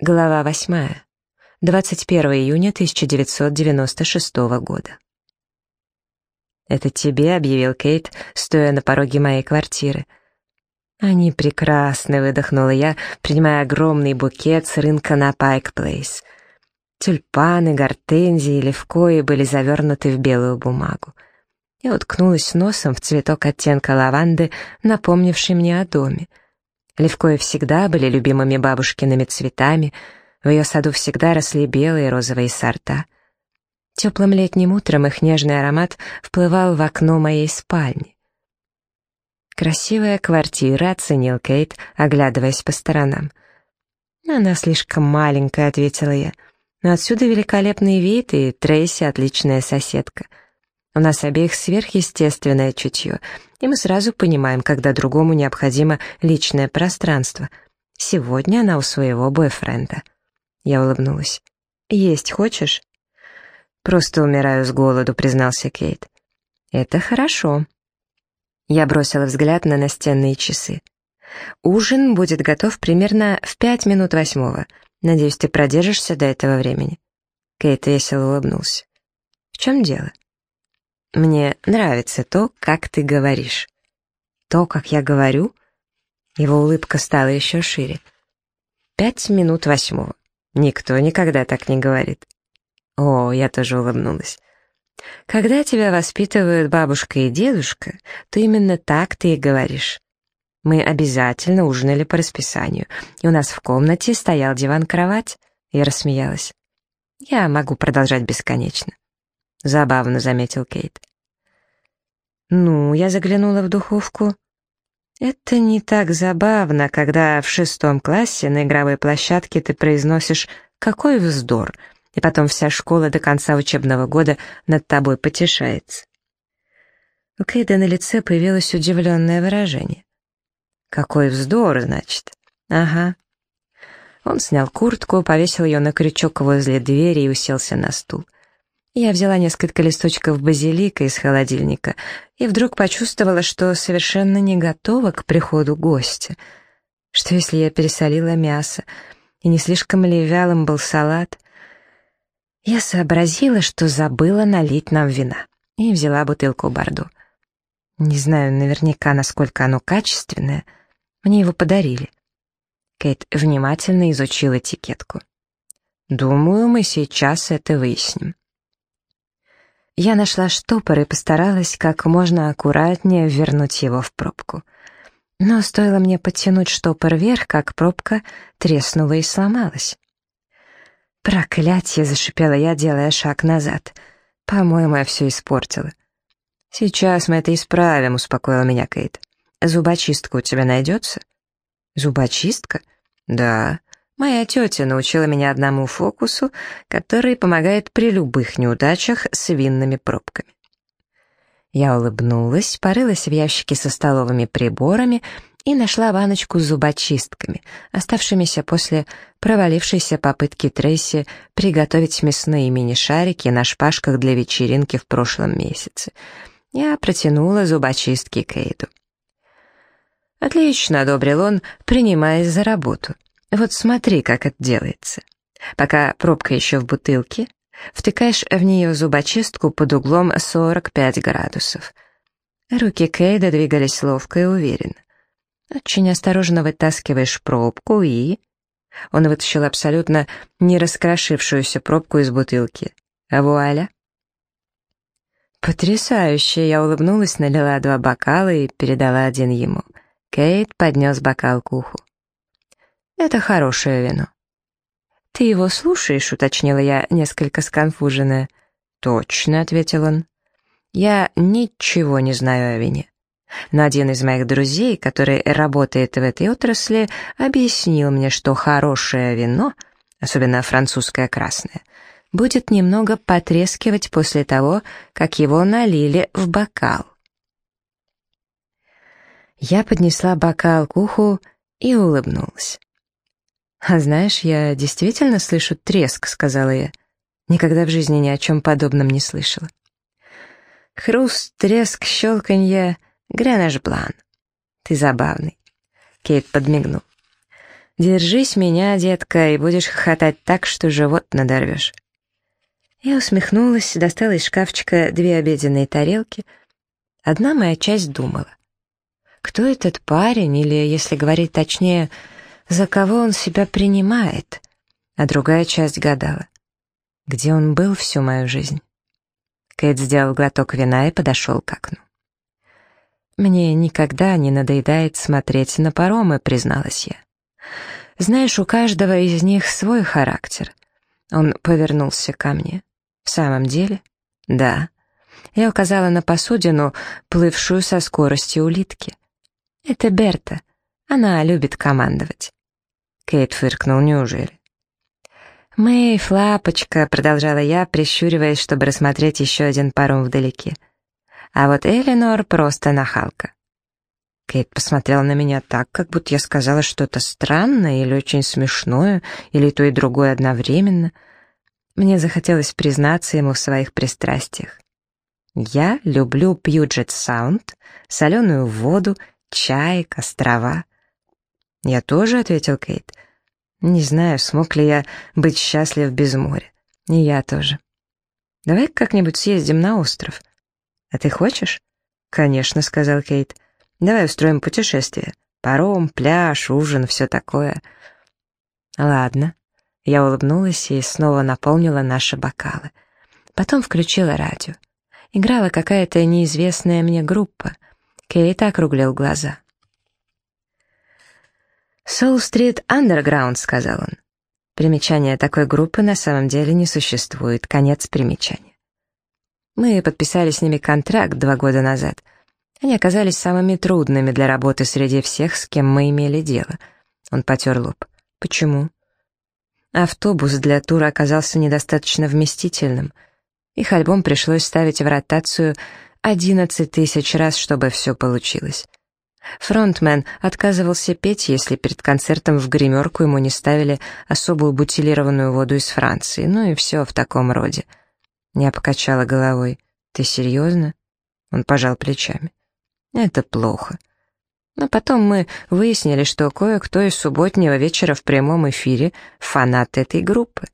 Глава восьмая. 21 июня 1996 года. «Это тебе», — объявил Кейт, стоя на пороге моей квартиры. «Они прекрасны», — выдохнула я, принимая огромный букет с рынка на Пайк Плейс. Тюльпаны, гортензии и левкои были завернуты в белую бумагу. Я уткнулась носом в цветок оттенка лаванды, напомнивший мне о доме. Левкои всегда были любимыми бабушкиными цветами, в ее саду всегда росли белые и розовые сорта. Теплым летним утром их нежный аромат вплывал в окно моей спальни. «Красивая квартира», — оценил Кейт, оглядываясь по сторонам. «Она слишком маленькая», — ответила я. «Но отсюда великолепный вид, и Трейси — отличная соседка». У нас обеих сверхъестественное чутье, и мы сразу понимаем, когда другому необходимо личное пространство. Сегодня она у своего бойфренда. Я улыбнулась. «Есть хочешь?» «Просто умираю с голоду», — признался Кейт. «Это хорошо». Я бросила взгляд на настенные часы. «Ужин будет готов примерно в пять минут восьмого. Надеюсь, ты продержишься до этого времени». Кейт весело улыбнулся. «В чем дело?» Мне нравится то, как ты говоришь. То, как я говорю? Его улыбка стала еще шире. Пять минут восьмого. Никто никогда так не говорит. О, я тоже улыбнулась. Когда тебя воспитывают бабушка и дедушка, то именно так ты и говоришь. Мы обязательно ужинали по расписанию, и у нас в комнате стоял диван-кровать. Я рассмеялась. Я могу продолжать бесконечно. Забавно, заметил Кейт. Ну, я заглянула в духовку. Это не так забавно, когда в шестом классе на игровой площадке ты произносишь «какой вздор», и потом вся школа до конца учебного года над тобой потешается. У Кейда на лице появилось удивленное выражение. «Какой вздор, значит?» «Ага». Он снял куртку, повесил ее на крючок возле двери и уселся на стул. Я взяла несколько листочков базилика из холодильника и вдруг почувствовала, что совершенно не готова к приходу гостя. Что если я пересолила мясо, и не слишком ли вялым был салат? Я сообразила, что забыла налить нам вина, и взяла бутылку бордо. Не знаю наверняка, насколько оно качественное. Мне его подарили. Кейт внимательно изучил этикетку. «Думаю, мы сейчас это выясним». Я нашла штопор и постаралась как можно аккуратнее вернуть его в пробку. Но стоило мне подтянуть штопор вверх, как пробка треснула и сломалась. «Проклятье!» — зашипела я, делая шаг назад. «По-моему, я все испортила». «Сейчас мы это исправим», — успокоила меня Кейт. «Зубочистка у тебя найдется?» «Зубочистка?» «Да. Моя тетя научила меня одному фокусу, который помогает при любых неудачах с винными пробками. Я улыбнулась, порылась в ящике со столовыми приборами и нашла баночку с зубочистками, оставшимися после провалившейся попытки Трейси приготовить мясные мини-шарики на шпажках для вечеринки в прошлом месяце. Я протянула зубочистки Кейду. «Отлично», — одобрил он, принимаясь за работу. Вот смотри, как это делается. Пока пробка еще в бутылке, втыкаешь в нее зубочистку под углом 45 градусов. Руки Кейда двигались ловко и уверенно. Очень осторожно вытаскиваешь пробку и... Он вытащил абсолютно не раскрошившуюся пробку из бутылки. Вуаля! Потрясающе! Я улыбнулась, налила два бокала и передала один ему. Кейт поднес бокал к уху. Это хорошее вино». «Ты его слушаешь?» — уточнила я, несколько сконфуженная. «Точно», — ответил он. «Я ничего не знаю о вине. Но один из моих друзей, который работает в этой отрасли, объяснил мне, что хорошее вино, особенно французское красное, будет немного потрескивать после того, как его налили в бокал. Я поднесла бокал к уху и улыбнулась. «А знаешь, я действительно слышу треск», — сказала я. Никогда в жизни ни о чем подобном не слышала. Хруст, треск, щелканье, гренаж блан. Ты забавный. Кейт подмигнул. «Держись меня, детка, и будешь хохотать так, что живот надорвешь». Я усмехнулась, достала из шкафчика две обеденные тарелки. Одна моя часть думала. Кто этот парень, или, если говорить точнее, за кого он себя принимает? А другая часть гадала. Где он был всю мою жизнь? Кэт сделал глоток вина и подошел к окну. «Мне никогда не надоедает смотреть на паромы», — призналась я. «Знаешь, у каждого из них свой характер». Он повернулся ко мне. «В самом деле?» «Да». Я указала на посудину, плывшую со скоростью улитки. «Это Берта. Она любит командовать». Кейт фыркнул, неужели? «Мэйв, лапочка», — продолжала я, прищуриваясь, чтобы рассмотреть еще один паром вдалеке. А вот Эленор просто нахалка. Кейт посмотрел на меня так, как будто я сказала что-то странное или очень смешное, или то и другое одновременно. Мне захотелось признаться ему в своих пристрастиях. Я люблю Пьюджет Саунд, соленую воду, чай, острова. «Я тоже», — ответил Кейт. «Не знаю, смог ли я быть счастлив без моря. И я тоже. Давай как-нибудь съездим на остров». «А ты хочешь?» «Конечно», — сказал Кейт. Давай устроим путешествие. Паром, пляж, ужин, все такое. Ладно. Я улыбнулась и снова наполнила наши бокалы. Потом включила радио. Играла какая-то неизвестная мне группа. Кейт округлил глаза. «Soul Street Underground», — сказал он. Примечание такой группы на самом деле не существует. Конец примечания. Мы подписали с ними контракт два года назад — они оказались самыми трудными для работы среди всех, с кем мы имели дело. Он потер лоб. Почему? Автобус для тура оказался недостаточно вместительным. Их альбом пришлось ставить в ротацию 11 тысяч раз, чтобы все получилось. Фронтмен отказывался петь, если перед концертом в гримерку ему не ставили особую бутилированную воду из Франции, ну и все в таком роде. Я покачала головой. «Ты серьезно?» Он пожал плечами. Это плохо. Но потом мы выяснили, что кое-кто из субботнего вечера в прямом эфире фанат этой группы.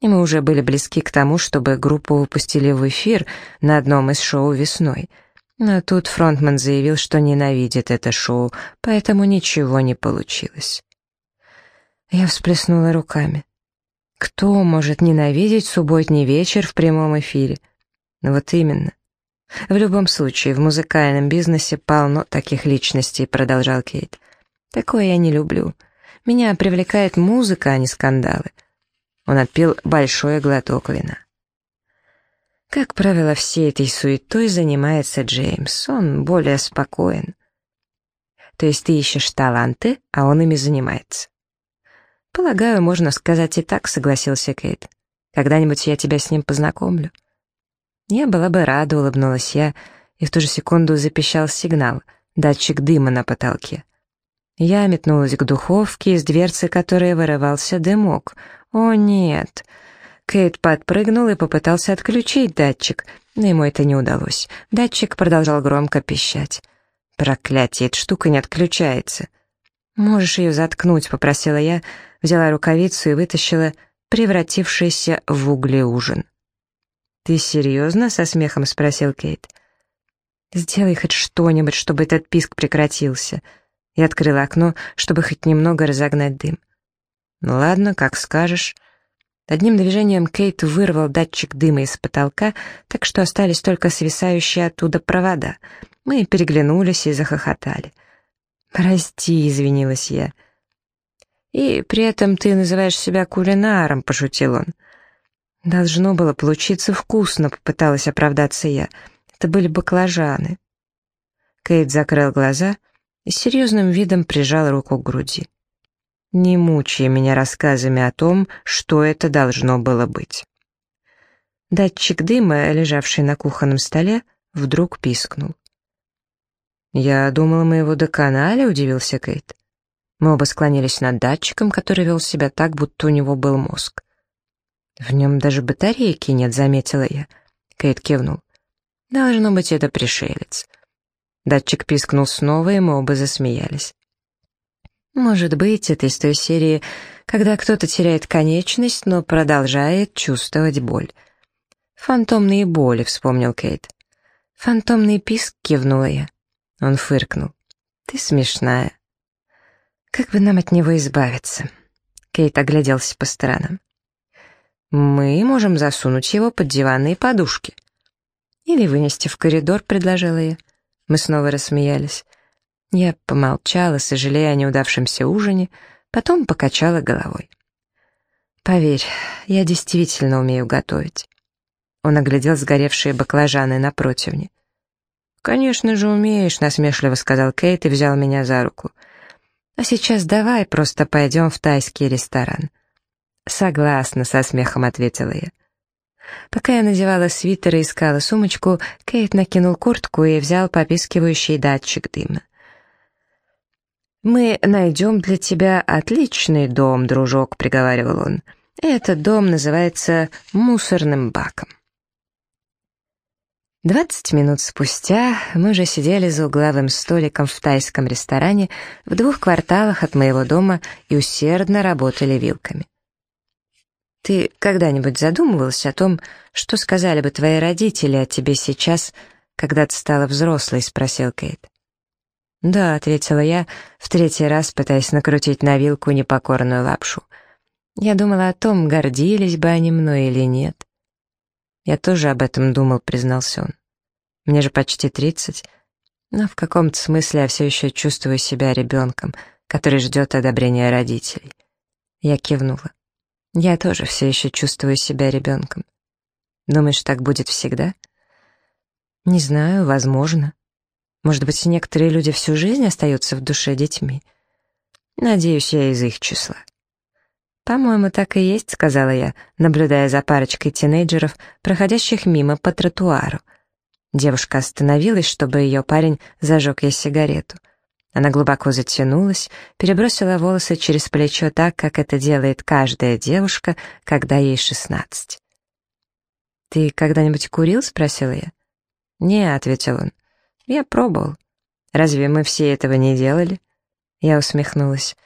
И мы уже были близки к тому, чтобы группу выпустили в эфир на одном из шоу весной. Но тут фронтмен заявил, что ненавидит это шоу, поэтому ничего не получилось. Я всплеснула руками. Кто может ненавидеть субботний вечер в прямом эфире? Вот именно. В любом случае, в музыкальном бизнесе полно таких личностей, продолжал Кейт. Такое я не люблю. Меня привлекает музыка, а не скандалы. Он отпил большой глоток вина. Как правило, всей этой суетой занимается Джеймс. Он более спокоен. То есть ты ищешь таланты, а он ими занимается. Полагаю, можно сказать и так, согласился Кейт. Когда-нибудь я тебя с ним познакомлю. «Я была бы рада», — улыбнулась я, и в ту же секунду запищал сигнал, датчик дыма на потолке. Я метнулась к духовке, из дверцы которой вырывался дымок. «О, нет!» Кейт подпрыгнул и попытался отключить датчик, но ему это не удалось. Датчик продолжал громко пищать. «Проклятие, эта штука не отключается!» «Можешь ее заткнуть», — попросила я, взяла рукавицу и вытащила превратившийся в угли ужин. «Ты серьезно?» — со смехом спросил Кейт. «Сделай хоть что-нибудь, чтобы этот писк прекратился». Я открыла окно, чтобы хоть немного разогнать дым. «Ну ладно, как скажешь». Одним движением Кейт вырвал датчик дыма из потолка, так что остались только свисающие оттуда провода. Мы переглянулись и захохотали. «Прости», — извинилась я. «И при этом ты называешь себя кулинаром», — пошутил он. «Должно было получиться вкусно», — попыталась оправдаться я. «Это были баклажаны». Кейт закрыл глаза и с серьезным видом прижал руку к груди. «Не мучай меня рассказами о том, что это должно было быть». Датчик дыма, лежавший на кухонном столе, вдруг пискнул. «Я думала, мы его доконали», — удивился Кейт. Мы оба склонились над датчиком, который вел себя так, будто у него был мозг. «В нем даже батарейки нет», — заметила я. Кейт кивнул. «Должно быть, это пришелец». Датчик пискнул снова, и мы оба засмеялись. Может быть, это из той серии, когда кто-то теряет конечность, но продолжает чувствовать боль. «Фантомные боли», — вспомнил Кейт. «Фантомный писк», — кивнула я. Он фыркнул. «Ты смешная». «Как бы нам от него избавиться?» Кейт огляделся по сторонам. «Мы можем засунуть его под диванные подушки». «Или вынести в коридор», — предложила я. Мы снова рассмеялись. Я помолчала, сожалея о неудавшемся ужине, потом покачала головой. «Поверь, я действительно умею готовить». Он оглядел сгоревшие баклажаны на противне. «Конечно же умеешь», — насмешливо сказал Кейт и взял меня за руку. «А сейчас давай просто пойдем в тайский ресторан». «Согласна», — со смехом ответила я. Пока я надевала свитер и искала сумочку, Кейт накинул куртку и взял попискивающий датчик дыма. «Мы найдем для тебя отличный дом, дружок», — приговаривал он. «Этот дом называется мусорным баком». Двадцать минут спустя мы уже сидели за угловым столиком в тайском ресторане в двух кварталах от моего дома и усердно работали вилками. «Ты когда-нибудь задумывался о том, что сказали бы твои родители о тебе сейчас, когда ты стала взрослой?» — спросил Кейт. «Да», — ответила я, в третий раз пытаясь накрутить на вилку непокорную лапшу. Я думала о том, гордились бы они мной или нет. «Я тоже об этом думал», — признался он. «Мне же почти тридцать, но в каком-то смысле я все еще чувствую себя ребенком, который ждет одобрения родителей». Я кивнула. «Я тоже все еще чувствую себя ребенком. Думаешь, так будет всегда?» «Не знаю, возможно». Может быть, некоторые люди всю жизнь остаются в душе детьми? Надеюсь, я из их числа. «По-моему, так и есть», — сказала я, наблюдая за парочкой тинейджеров, проходящих мимо по тротуару. Девушка остановилась, чтобы ее парень зажег ей сигарету. Она глубоко затянулась, перебросила волосы через плечо так, как это делает каждая девушка, когда ей шестнадцать. «Ты когда-нибудь курил?» — спросила я. «Не», — ответил он. Я пробовал. Разве мы все этого не делали? Я усмехнулась.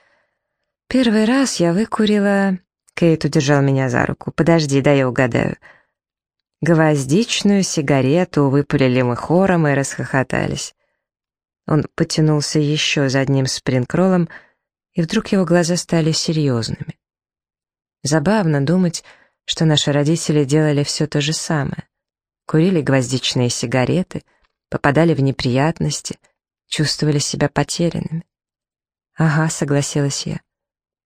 Первый раз я выкурила... Кейт удержал меня за руку. «Подожди, да я угадаю». Гвоздичную сигарету выпалили мы хором и расхохотались. Он потянулся еще за одним спринкроллом, и вдруг его глаза стали серьезными. Забавно думать, что наши родители делали все то же самое. Курили гвоздичные сигареты — попадали в неприятности, чувствовали себя потерянными. «Ага», — согласилась я.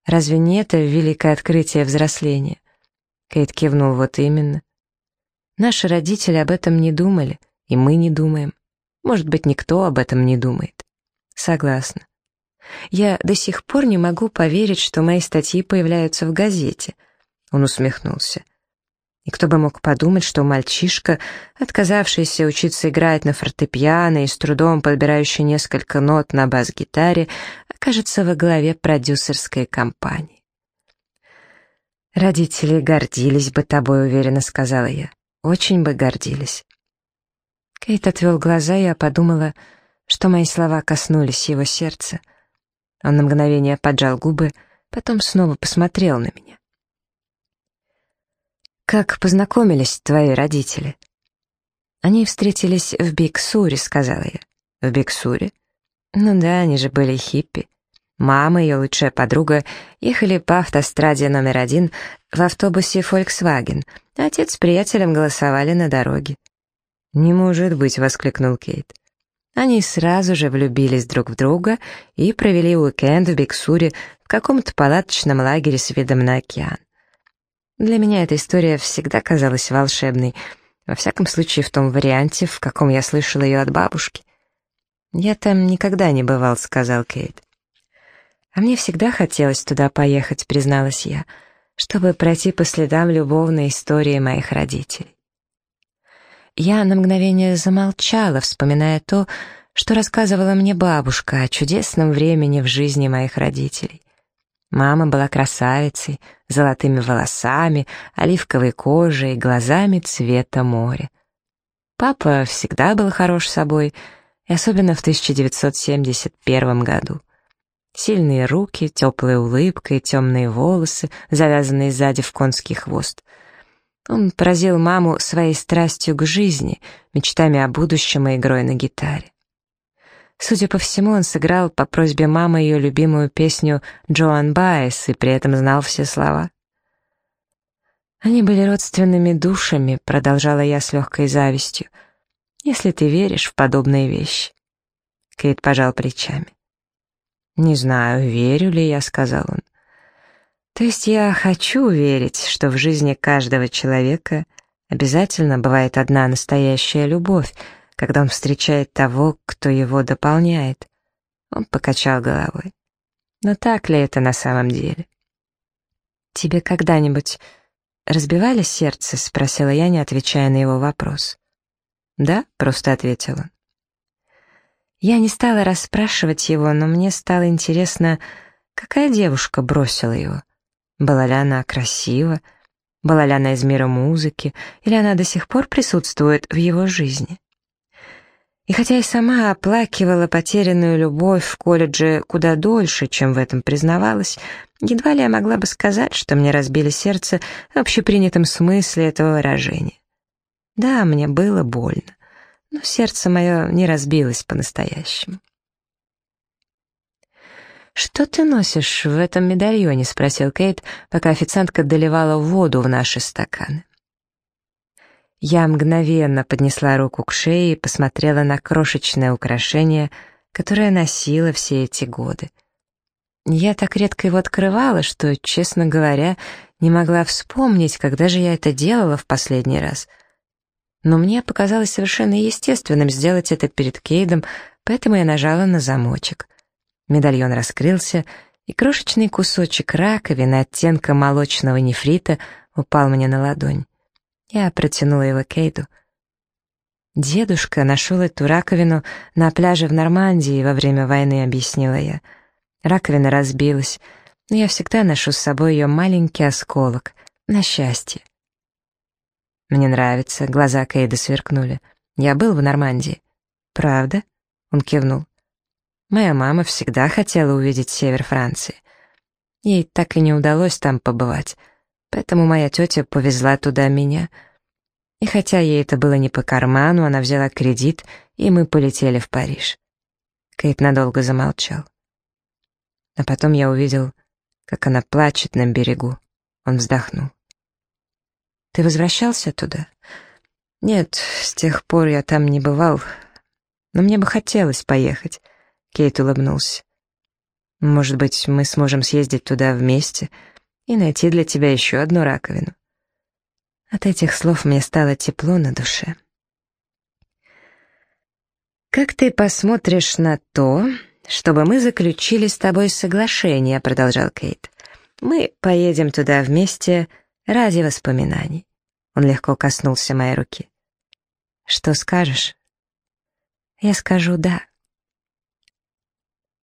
«Разве не это великое открытие взросления?» Кейт кивнул, вот именно. Наши родители об этом не думали, и мы не думаем. Может быть, никто об этом не думает. Согласна. Я до сих пор не могу поверить, что мои статьи появляются в газете. Он усмехнулся. И кто бы мог подумать, что мальчишка, отказавшийся учиться играть на фортепиано и с трудом подбирающий несколько нот на бас-гитаре, окажется во главе продюсерской компании. «Родители гордились бы тобой», — уверенно сказала я. «Очень бы гордились». Кейт отвел глаза, и я подумала, что мои слова коснулись его сердца. Он на мгновение поджал губы, потом снова посмотрел на меня. «Как познакомились твои родители?» «Они встретились в Биксуре», — сказала я. «В Биксуре?» «Ну да, они же были хиппи. Мама и ее лучшая подруга ехали по автостраде номер один в автобусе Volkswagen. Отец с приятелем голосовали на дороге». «Не может быть», — воскликнул Кейт. Они сразу же влюбились друг в друга и провели уикенд в Биксуре в каком-то палаточном лагере с видом на океан. Для меня эта история всегда казалась волшебной, во всяком случае в том варианте, в каком я слышала ее от бабушки. «Я там никогда не бывал», — сказал Кейт. «А мне всегда хотелось туда поехать», — призналась я, чтобы пройти по следам любовной истории моих родителей. Я на мгновение замолчала, вспоминая то, что рассказывала мне бабушка о чудесном времени в жизни моих родителей. Мама была красавицей, золотыми волосами, оливковой кожей, глазами цвета моря. Папа всегда был хорош собой, и особенно в 1971 году. Сильные руки, теплая улыбка и темные волосы, завязанные сзади в конский хвост. Он поразил маму своей страстью к жизни, мечтами о будущем и игрой на гитаре. Судя по всему, он сыграл по просьбе мамы ее любимую песню «Джоан Байес» и при этом знал все слова. «Они были родственными душами», — продолжала я с легкой завистью, «если ты веришь в подобные вещи». Кейт пожал плечами. «Не знаю, верю ли я», — сказал он. «То есть я хочу верить, что в жизни каждого человека обязательно бывает одна настоящая любовь, когда он встречает того, кто его дополняет». Он покачал головой. «Но так ли это на самом деле?» «Тебе когда-нибудь разбивали сердце?» — спросила я, не отвечая на его вопрос. «Да», — просто ответил он. Я не стала расспрашивать его, но мне стало интересно, какая девушка бросила его. Была ли она красива? Была ли она из мира музыки? Или она до сих пор присутствует в его жизни? И хотя я сама оплакивала потерянную любовь в колледже куда дольше, чем в этом признавалась, едва ли я могла бы сказать, что мне разбили сердце в общепринятом смысле этого выражения. Да, мне было больно но сердце мое не разбилось по-настоящему. «Что ты носишь в этом медальоне?» — спросил Кейт, пока официантка доливала воду в наши стаканы. Я мгновенно поднесла руку к шее и посмотрела на крошечное украшение, которое носила все эти годы. Я так редко его открывала, что, честно говоря, не могла вспомнить, когда же я это делала в последний раз — но мне показалось совершенно естественным сделать это перед Кейдом, поэтому я нажала на замочек. Медальон раскрылся, и крошечный кусочек раковины оттенка молочного нефрита упал мне на ладонь. Я протянула его Кейду. «Дедушка нашел эту раковину на пляже в Нормандии во время войны», — объяснила я. Раковина разбилась, но я всегда ношу с собой ее маленький осколок, на счастье. «Мне нравится», — глаза Кейда сверкнули. «Я был в Нормандии». «Правда?» — он кивнул. «Моя мама всегда хотела увидеть север Франции. Ей так и не удалось там побывать, поэтому моя тетя повезла туда меня. И хотя ей это было не по карману, она взяла кредит, и мы полетели в Париж». Кейт надолго замолчал. А потом я увидел, как она плачет на берегу. Он вздохнул. Ты возвращался туда? Нет, с тех пор я там не бывал. Но мне бы хотелось поехать. Кейт улыбнулся. Может быть, мы сможем съездить туда вместе и найти для тебя еще одну раковину. От этих слов мне стало тепло на душе. «Как ты посмотришь на то, чтобы мы заключили с тобой соглашение?» — продолжал Кейт. «Мы поедем туда вместе ради воспоминаний. Он легко коснулся моей руки. Что скажешь? Я скажу «да».